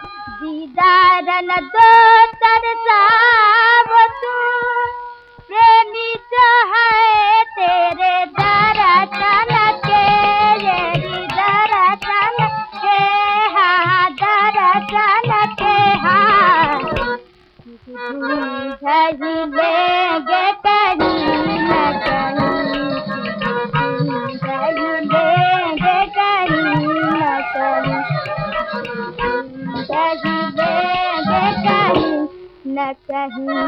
से दीदार न दो तरसाव तू प्रेमी जो है तेरे दर्शन के येरी दर्शन के हाँ। दर्शन के हाँ झही लेंगे न कहीं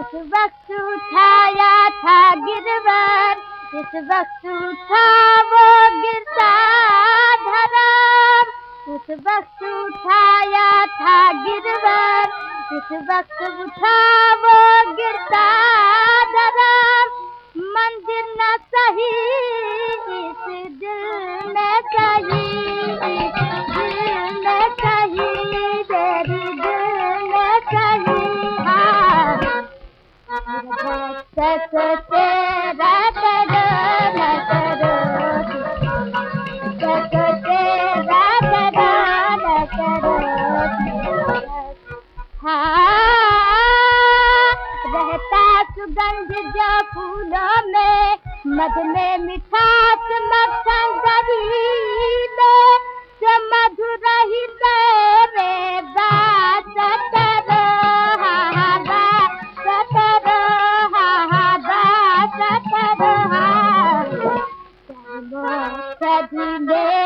उस वक्त उठाया था गिरवर गिरता धरम उस वक्त उठाया था गिरवर इस वक्त उठा वो गिरता धरम सुगंध जो फूलों में मध में Monday.